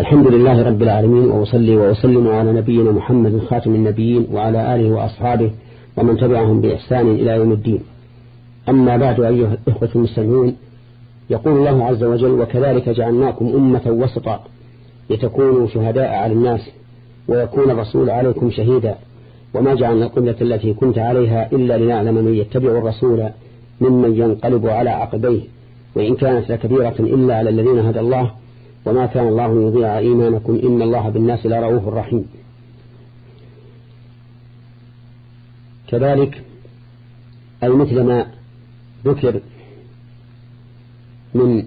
الحمد لله رب العالمين وأصلي وأسلم على نبينا محمد خاتم النبيين وعلى آله وأصحابه ومن تبعهم بإحسان إلى يوم الدين. أما بعد أيها الإخوة المسلمون يقول الله عز وجل وكذلك جعلناكم أمة وسطا لتكونوا شهداء على الناس ويكون الرسول عليكم شهيدا. وما جعلنا القبلة التي كنت عليها إلا لنعلم من يتبع الرسول ممن ينقلب على عقبيه. وإن كانت لكبيرة إلا على الذين هدى الله وما كان الله يضيع إيمانكم إن الله بالناس لرؤوف رحيم. كذلك أي مثل ما ذكر من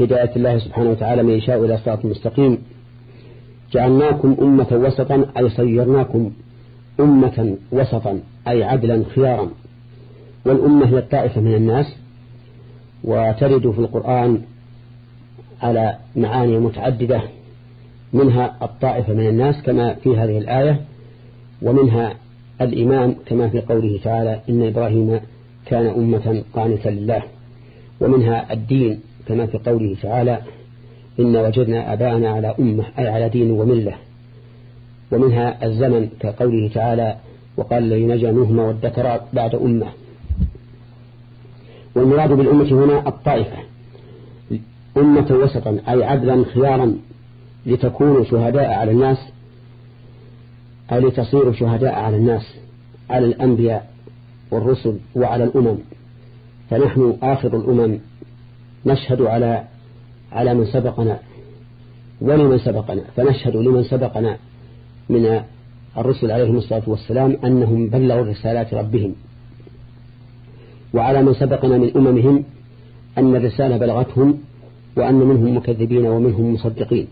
هداية الله سبحانه وتعالى من يشاء إلى صراط مستقيم جعلناكم أمة وسطا أي صيرناكم أمة وسطا أي عدلا خيارا. والأمة هي الطائفة من الناس وترد في القرآن على معاني متعددة منها الطائفة من الناس كما في هذه الآية ومنها الإمام كما في قوله تعالى إن إبراهيم كان أمة قانتا لله. ومنها الدين كما في قوله تعالى إن وجدنا أباءنا على أمة أي على دين وملة. ومنها الزمن كقوله تعالى وقال الذي نجا منهما بعد أمة. والمراد بالأمة هنا الطائفة. أمة وسطا أي عدلا خيارا لتكونوا شهداء على الناس أي لتصيروا شهداء على الناس على الأنبياء والرسل وعلى الأمم. فنحن آخر الأمم. نشهد على على من سبقنا. ولمن سبقنا. فنشهد لمن سبقنا من الرسل عليهم الصلاة والسلام أنهم بلغوا رسالات ربهم. وعلى من سبقنا من أممهم أن الرسالة بلغتهم وأن منهم مكذبين ومنهم مصدقين.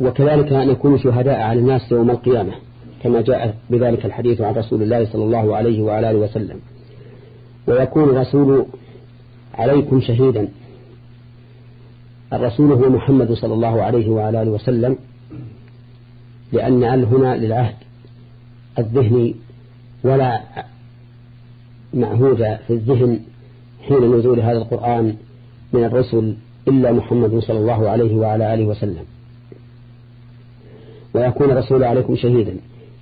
وكذلك نكون شهداء على الناس يوم القيامة كما جاء بذلك الحديث عن رسول الله صلى الله عليه وعلى آله وسلم. ويكون الرسول عليكم شهيدا. الرسول هو محمد صلى الله عليه وعلى آله وسلم لأن ال هنا للعهد الذهني ولا معهود في الذهن حين نزول هذا القرآن من الرسل إلا محمد صلى الله عليه وعلى آله وسلم. ويكون الرسول عليكم شهيدا.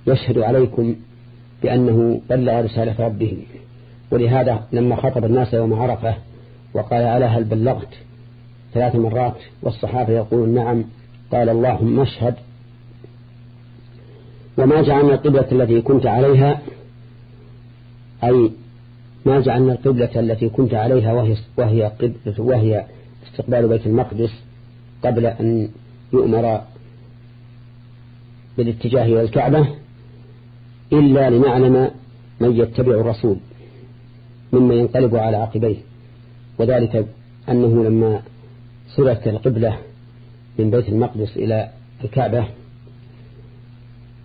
يشهد عليكم بأنه بلغ رسالة ربه. ولهذا لما خطب الناس يوم عرفة وقال على هل بلغت؟ ثلاث مرات والصحابة يقولون نعم. قال اللهم اشهد. وما جعلنا القبلة التي كنت عليها أي ما جعلنا القبلة التي كنت عليها وهي وهي وهي استقبال بيت المقدس قبل أن يؤمر بالاتجاه إلى الكعبة إلا لنعلم من يتبع الرسول مما ينقلب على عقبيه. وذلك أنه لما صرت القبلة من بيت المقدس إلى الكعبة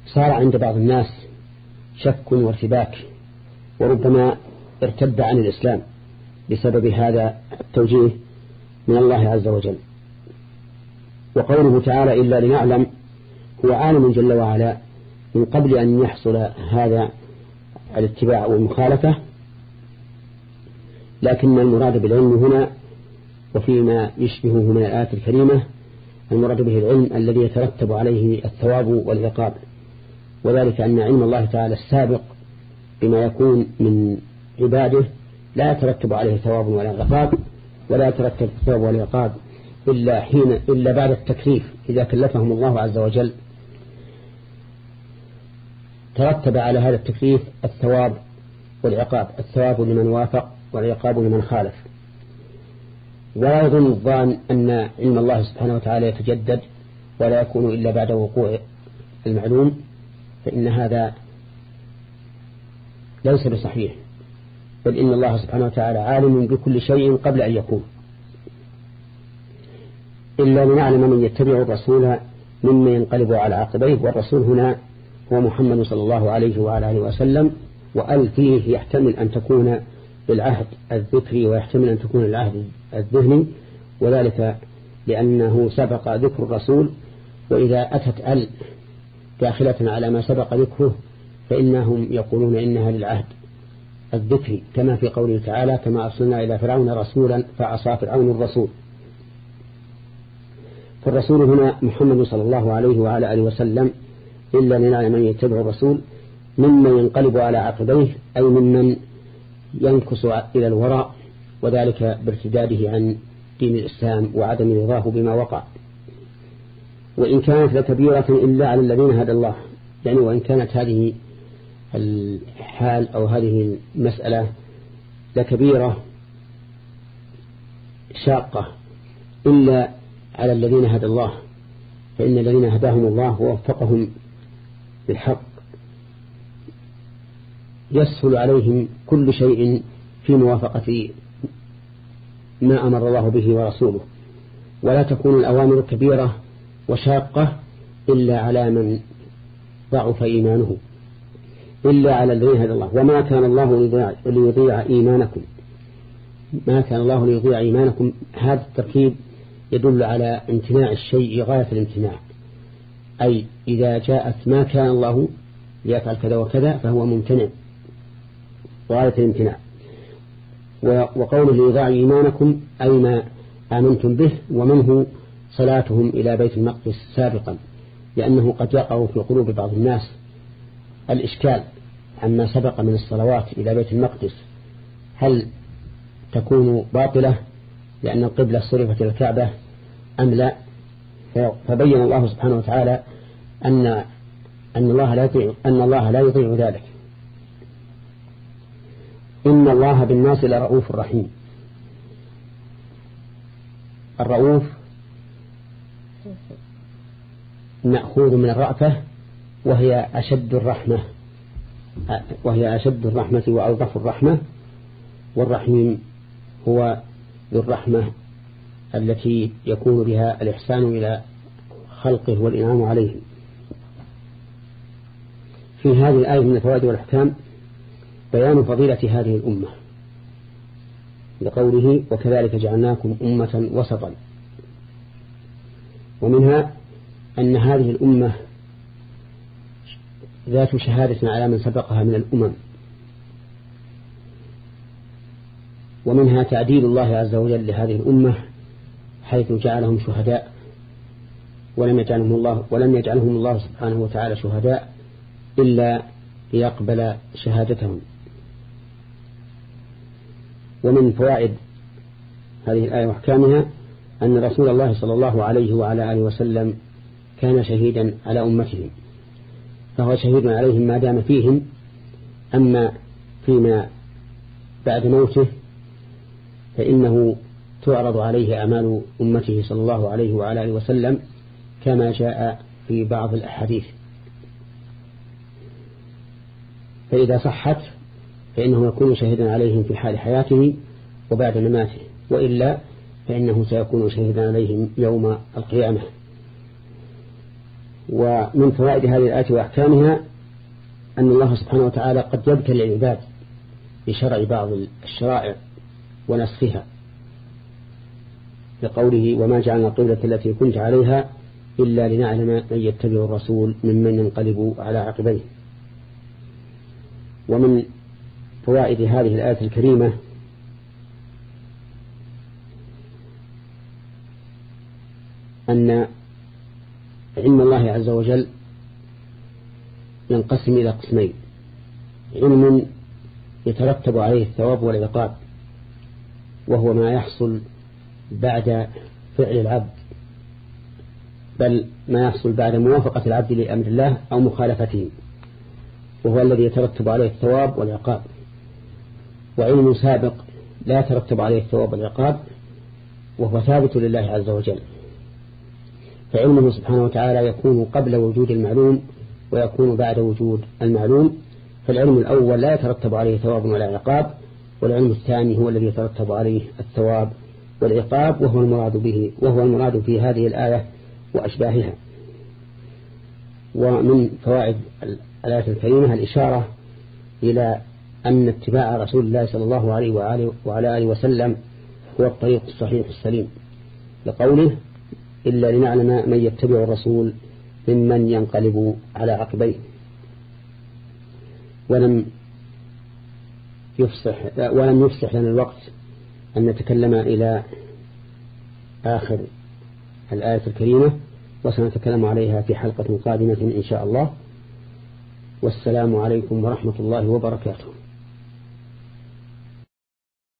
صار عند بعض الناس شك وارتباك وربما ارتد عن الإسلام بسبب هذا التوجيه من الله عز وجل. وقوله تعالى إلا لنعلم هو عالم جل وعلا من قبل أن يحصل هذا الاتباع والمخالفة لكن المراد بالعلم هنا وفيما يشبهه من الآيات الكريمة المراد به العلم الذي يترتب عليه الثواب والعقاب. وذلك أن علم الله تعالى السابق بما يكون من عباده لا يترتب عليه ثواب ولا عقاب ولا يترتب الثواب والعقاب إلا حين إلا بعد التكليف إذا كلفهم الله عز وجل. ترتب على هذا التكليف الثواب والعقاب الثواب لمن وافق والعقاب لمن خالف. ولا يظن الظان أن علم الله سبحانه وتعالى يتجدد ولا يكون إلا بعد وقوع المعلوم فإن هذا ليس بصحيح. بل إن الله سبحانه وتعالى عالم بكل شيء قبل أن يكون إلا لنعلم من يتبع الرسول مما ينقلب على عقبيه والرسول هنا هو محمد صلى الله عليه وعلى آله وسلم وأل فيه يحتمل أن تكون بالعهد الذكري ويحتمل أن تكون العهد الذهني وذلك لأنه سبق ذكر الرسول وإذا أتت أل داخلة على ما سبق ذكره فإنهم يقولون إنها للعهد. الذكري كما في قوله تعالى كما أرسلنا إلى فرعون رسولا فعصى فرعون الرسول. فالرسول هنا محمد صلى الله عليه وعلى آله وسلم إلا لنعلم من يتبع الرسول ممن ينقلب على عقبيه أي ممن ينكس إلى الوراء وذلك بارتداده عن دين الإسلام وعدم رضاه بما وقع. وإن كانت لكبيرة إلا على الذين هدى الله يعني وإن كانت هذه الحال أو هذه المسألة لكبيرة شاقة إلا على الذين هدى الله فإن الذين هداهم الله ووفقهم بالحق يسهل عليهم كل شيء في موافقة ما أمر الله به ورسوله. ولا تكون الأوامر كبيرة وشاقة إلا على من ضعف إيمانه. إلا على الذين هدى الله. وما كان الله ليضيع إيمانكم. ما كان الله ليضيع إيمانكم. هذا التركيب يدل على امتناع الشيء غاية الامتناع. أي إذا جاءت ما كان الله ليفعل كذا وكذا فهو ممتنع. غاية الامتناع. وقوله ليضيع إيمانكم أي ما آمنتم به ومنه صلاتهم إلى بيت المقدس سابقا. لأنه قد يقع في قلوب بعض الناس. الإشكال عما سبق من الصلوات إلى بيت المقدس. هل تكون باطلة لأن القبلة صرفت إلى الكعبة أم لا؟ فبين الله سبحانه وتعالى أن أن الله لا يطيع أن الله لا يطيع ذلك. إن الله بالناس لرؤوف رحيم. الرؤوف مأخوذ من الرأفة وهي أشد الرحمة وهي أشد الرحمة وألطف الرحمة والرحيم هو ذو الرحمة التي يكون بها الإحسان إلى خلقه والإنعام عليهم في هذه الآية من الفوائد والأحكام بيان فضيلة هذه الأمة لقوله وكذلك جعلناكم أمة وسطا ومنها أن هذه الأمة ذات شهادة على من سبقها من الأمم. ومنها تعديل الله عز وجل لهذه الأمة حيث جعلهم شهداء. ولم يجعلهم الله ولم يجعلهم الله سبحانه وتعالى شهداء إلا ليقبل شهادتهم. ومن فوائد هذه الآية وأحكامها أن رسول الله صلى الله عليه وعلى آله وسلم كان شهيدا على أمتهم. فهو شهيد عليهم ما دام فيهم. أما فيما بعد موته فإنه تعرض عليه أعمال أمته صلى الله عليه وعلى آله وسلم كما جاء في بعض الأحاديث. فإذا صحت فإنه يكون شهيدا عليهم في حال حياته وبعد مماته وإلا فإنه سيكون شهيدا عليهم يوم القيامة. ومن فوائد هذه الآية وأحكامها أن الله سبحانه وتعالى قد يبتلي العباد بشرع بعض الشرائع ونسخها لقوله وما جعلنا القبلة التي كنت عليها إلا لنعلم من يتبع الرسول ممن ينقلب على عقبيه. ومن فوائد هذه الآية الكريمة أن علم الله عز وجل ينقسم إلى قسمين. علم يترتب عليه الثواب والعقاب وهو ما يحصل بعد فعل العبد بل ما يحصل بعد موافقة العبد لأمر الله أو مخالفته وهو الذي يترتب عليه الثواب والعقاب. وعلم سابق لا يترتب عليه الثواب والعقاب وهو ثابت لله عز وجل. فعلمه سبحانه وتعالى يكون قبل وجود المعلوم ويكون بعد وجود المعلوم فالعلم الأول لا يترتب عليه ثواب ولا عقاب والعلم الثاني هو الذي يترتب عليه الثواب والعقاب وهو المراد به وهو المراد في هذه الآية وأشباهها. ومن فوائد الآية الكريمة الإشارة إلى أن اتباع رسول الله صلى الله عليه وعلى آله وسلم هو الطريق الصحيح السليم لقوله إلا لنعلم من يتبع الرسول ممن ينقلب على عقبيه. ولم يفصح ولم يفصح لنا الوقت أن نتكلم إلى آخر الآية الكريمة وسنتكلم عليها في حلقة قادمة إن شاء الله. والسلام عليكم ورحمة الله وبركاته.